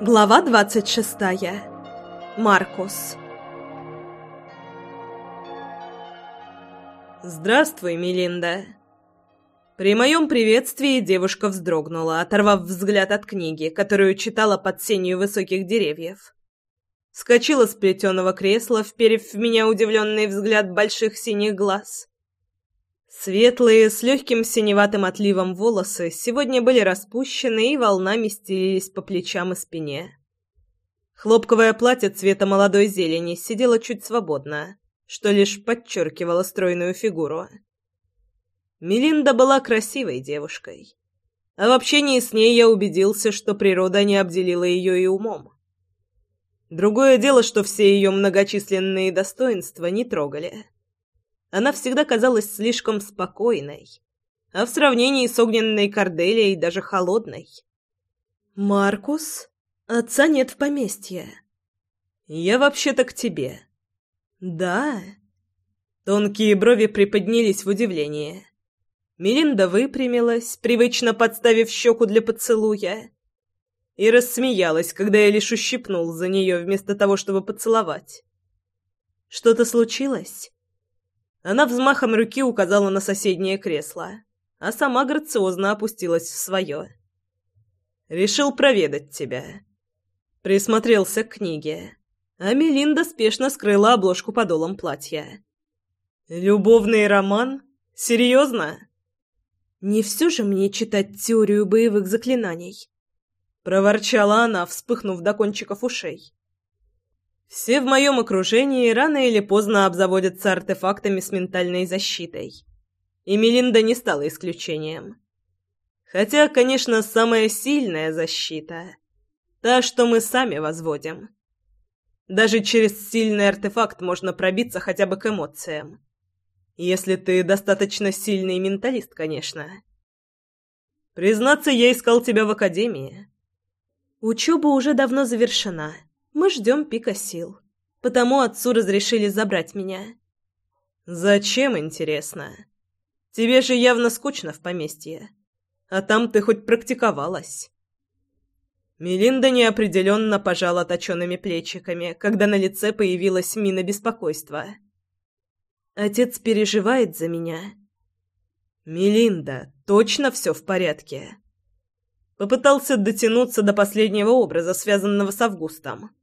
Глава двадцать шестая. Маркус. «Здравствуй, Мелинда». При моем приветствии девушка вздрогнула, оторвав взгляд от книги, которую читала под сенью высоких деревьев. Скочила с плетеного кресла, вперев в меня удивленный взгляд больших синих глаз. Светлые, с легким синеватым отливом волосы сегодня были распущены и волнами стелились по плечам и спине. Хлопковое платье цвета молодой зелени сидело чуть свободно, что лишь подчеркивало стройную фигуру. Мелинда была красивой девушкой. А в общении с ней я убедился, что природа не обделила ее и умом. Другое дело, что все ее многочисленные достоинства не трогали она всегда казалась слишком спокойной, а в сравнении с огненной Корделией даже холодной. «Маркус? Отца нет в поместье». «Я вообще-то к тебе». «Да?» Тонкие брови приподнялись в удивлении. Мелинда выпрямилась, привычно подставив щеку для поцелуя, и рассмеялась, когда я лишь ущипнул за нее вместо того, чтобы поцеловать. «Что-то случилось?» Она взмахом руки указала на соседнее кресло, а сама грациозно опустилась в свое. «Решил проведать тебя». Присмотрелся к книге, а Мелинда спешно скрыла обложку подолом платья. «Любовный роман? Серьезно?» «Не все же мне читать теорию боевых заклинаний», — проворчала она, вспыхнув до кончиков ушей. Все в моем окружении рано или поздно обзаводятся артефактами с ментальной защитой. И Мелинда не стала исключением. Хотя, конечно, самая сильная защита — та, что мы сами возводим. Даже через сильный артефакт можно пробиться хотя бы к эмоциям. Если ты достаточно сильный менталист, конечно. Признаться, я искал тебя в академии. Учеба уже давно завершена. Мы ждем пика сил. Потому отцу разрешили забрать меня. Зачем, интересно? Тебе же явно скучно в поместье. А там ты хоть практиковалась. Мелинда неопределенно пожала точеными плечиками, когда на лице появилась мина беспокойства. «Отец переживает за меня». «Мелинда, точно все в порядке?» Попытался дотянуться до последнего образа, связанного с Августом.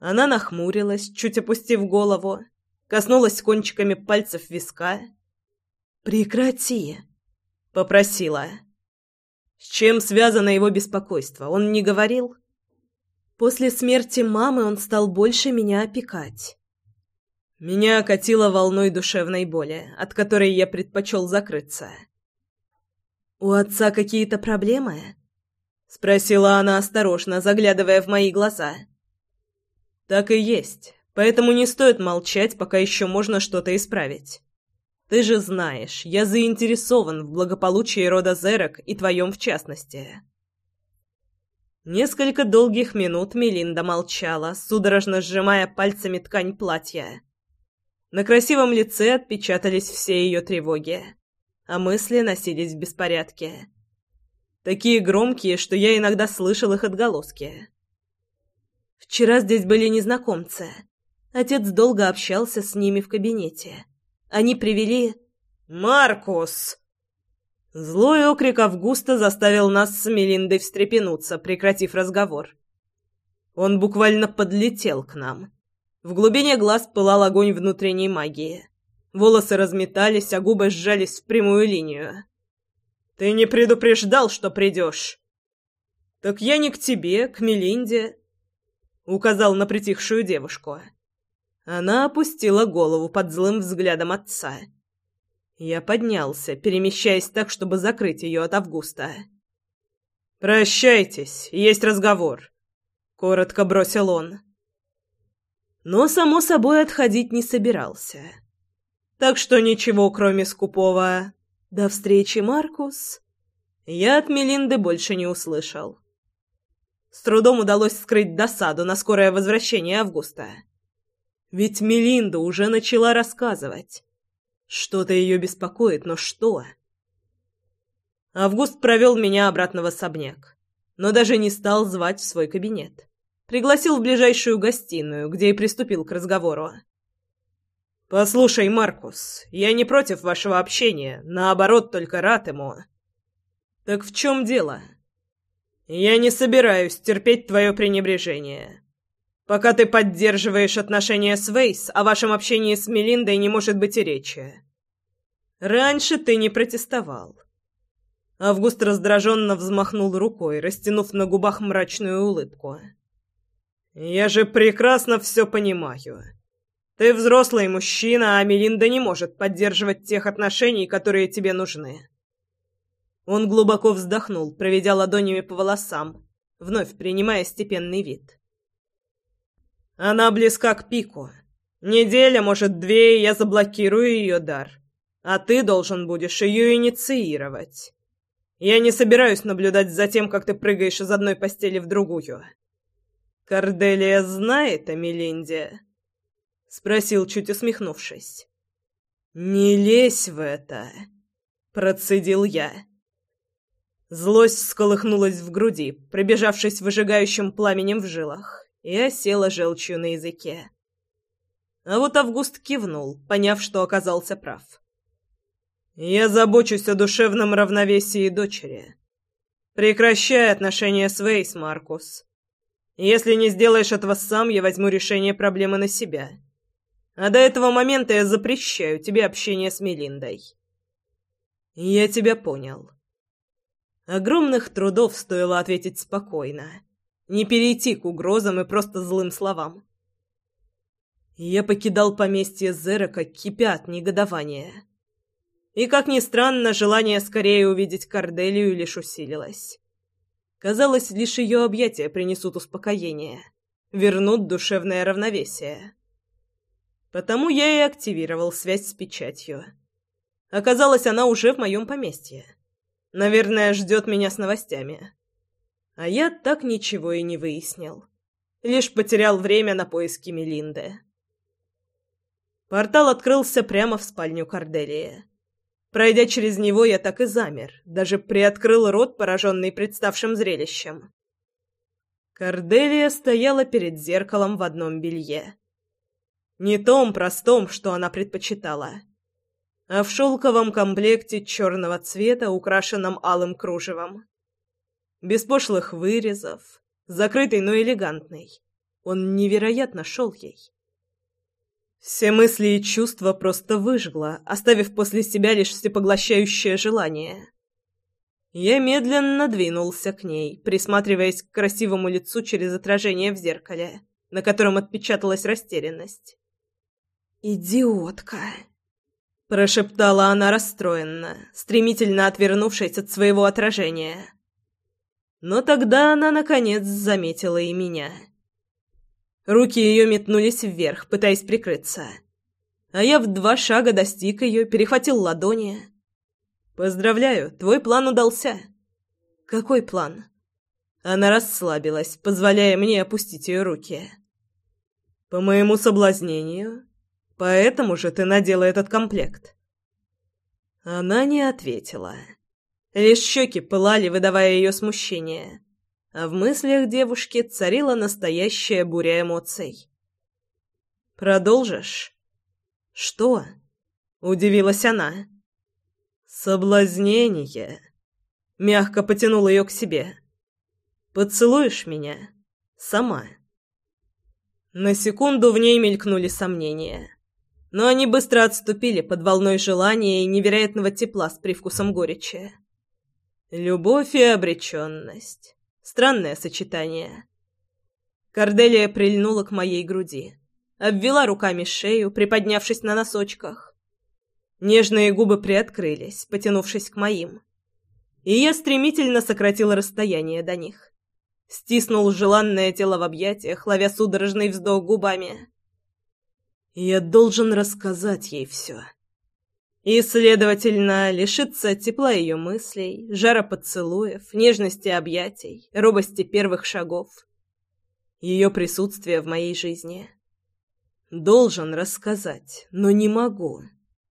Она нахмурилась, чуть опустив голову, коснулась кончиками пальцев виска. «Прекрати!» — попросила. С чем связано его беспокойство, он не говорил? После смерти мамы он стал больше меня опекать. Меня окатило волной душевной боли, от которой я предпочел закрыться. «У отца какие-то проблемы?» — спросила она осторожно, заглядывая в мои глаза. Так и есть. Поэтому не стоит молчать, пока еще можно что-то исправить. Ты же знаешь, я заинтересован в благополучии рода Зерок и твоем в частности. Несколько долгих минут Мелинда молчала, судорожно сжимая пальцами ткань платья. На красивом лице отпечатались все ее тревоги, а мысли носились в беспорядке. Такие громкие, что я иногда слышал их отголоски. Вчера здесь были незнакомцы. Отец долго общался с ними в кабинете. Они привели... «Маркус!» Злой окрик Августа заставил нас с Мелиндой встрепенуться, прекратив разговор. Он буквально подлетел к нам. В глубине глаз пылал огонь внутренней магии. Волосы разметались, а губы сжались в прямую линию. «Ты не предупреждал, что придешь?» «Так я не к тебе, к Мелинде указал на притихшую девушку. Она опустила голову под злым взглядом отца. Я поднялся, перемещаясь так, чтобы закрыть ее от Августа. «Прощайтесь, есть разговор», — коротко бросил он. Но, само собой, отходить не собирался. Так что ничего, кроме скупого «До встречи, Маркус», я от Мелинды больше не услышал. С трудом удалось скрыть досаду на скорое возвращение Августа. Ведь Мелинда уже начала рассказывать. Что-то ее беспокоит, но что? Август провел меня обратно в особняк. но даже не стал звать в свой кабинет. Пригласил в ближайшую гостиную, где и приступил к разговору. «Послушай, Маркус, я не против вашего общения, наоборот, только рад ему». «Так в чем дело?» «Я не собираюсь терпеть твое пренебрежение. Пока ты поддерживаешь отношения с Вейс, о вашем общении с Мелиндой не может быть и речи. Раньше ты не протестовал». Август раздраженно взмахнул рукой, растянув на губах мрачную улыбку. «Я же прекрасно все понимаю». Ты взрослый мужчина, а Мелинда не может поддерживать тех отношений, которые тебе нужны. Он глубоко вздохнул, проведя ладонями по волосам, вновь принимая степенный вид. Она близка к пику. Неделя, может, две, и я заблокирую ее дар. А ты должен будешь ее инициировать. Я не собираюсь наблюдать за тем, как ты прыгаешь из одной постели в другую. Корделия знает о Мелинде. — спросил, чуть усмехнувшись. «Не лезь в это!» — процедил я. Злость всколыхнулась в груди, пробежавшись выжигающим пламенем в жилах, и осела желчью на языке. А вот Август кивнул, поняв, что оказался прав. «Я забочусь о душевном равновесии дочери. Прекращай отношения с Вейс, Маркус. Если не сделаешь этого сам, я возьму решение проблемы на себя». А до этого момента я запрещаю тебе общение с Мелиндой. Я тебя понял. Огромных трудов стоило ответить спокойно, не перейти к угрозам и просто злым словам. Я покидал поместье Зерека, кипя от негодования. И, как ни странно, желание скорее увидеть Корделию лишь усилилось. Казалось, лишь ее объятия принесут успокоение, вернут душевное равновесие. Потому я и активировал связь с печатью. Оказалось, она уже в моем поместье. Наверное, ждет меня с новостями. А я так ничего и не выяснил. Лишь потерял время на поиски Мелинды. Портал открылся прямо в спальню Корделии. Пройдя через него, я так и замер, даже приоткрыл рот, пораженный представшим зрелищем. Корделия стояла перед зеркалом в одном белье. Не том простом, что она предпочитала, а в шелковом комплекте черного цвета, украшенном алым кружевом. Без пошлых вырезов, закрытый, но элегантный. Он невероятно шел ей. Все мысли и чувства просто выжгла, оставив после себя лишь всепоглощающее желание. Я медленно двинулся к ней, присматриваясь к красивому лицу через отражение в зеркале, на котором отпечаталась растерянность. «Идиотка!» — прошептала она расстроенно, стремительно отвернувшись от своего отражения. Но тогда она, наконец, заметила и меня. Руки ее метнулись вверх, пытаясь прикрыться. А я в два шага достиг ее, перехватил ладони. «Поздравляю, твой план удался». «Какой план?» Она расслабилась, позволяя мне опустить ее руки. «По моему соблазнению, Поэтому же ты надела этот комплект». Она не ответила. Лишь щеки пылали, выдавая ее смущение. А в мыслях девушки царила настоящая буря эмоций. «Продолжишь?» «Что?» — удивилась она. «Соблазнение». Мягко потянул ее к себе. «Поцелуешь меня? Сама?» На секунду в ней мелькнули сомнения но они быстро отступили под волной желания и невероятного тепла с привкусом горечи. Любовь и обреченность. Странное сочетание. Корделия прильнула к моей груди, обвела руками шею, приподнявшись на носочках. Нежные губы приоткрылись, потянувшись к моим. И я стремительно сократил расстояние до них. Стиснул желанное тело в объятиях, ловя судорожный вздох губами. Я должен рассказать ей все. И, следовательно, лишиться тепла ее мыслей, жара поцелуев, нежности объятий, робости первых шагов. Ее присутствие в моей жизни. Должен рассказать, но не могу.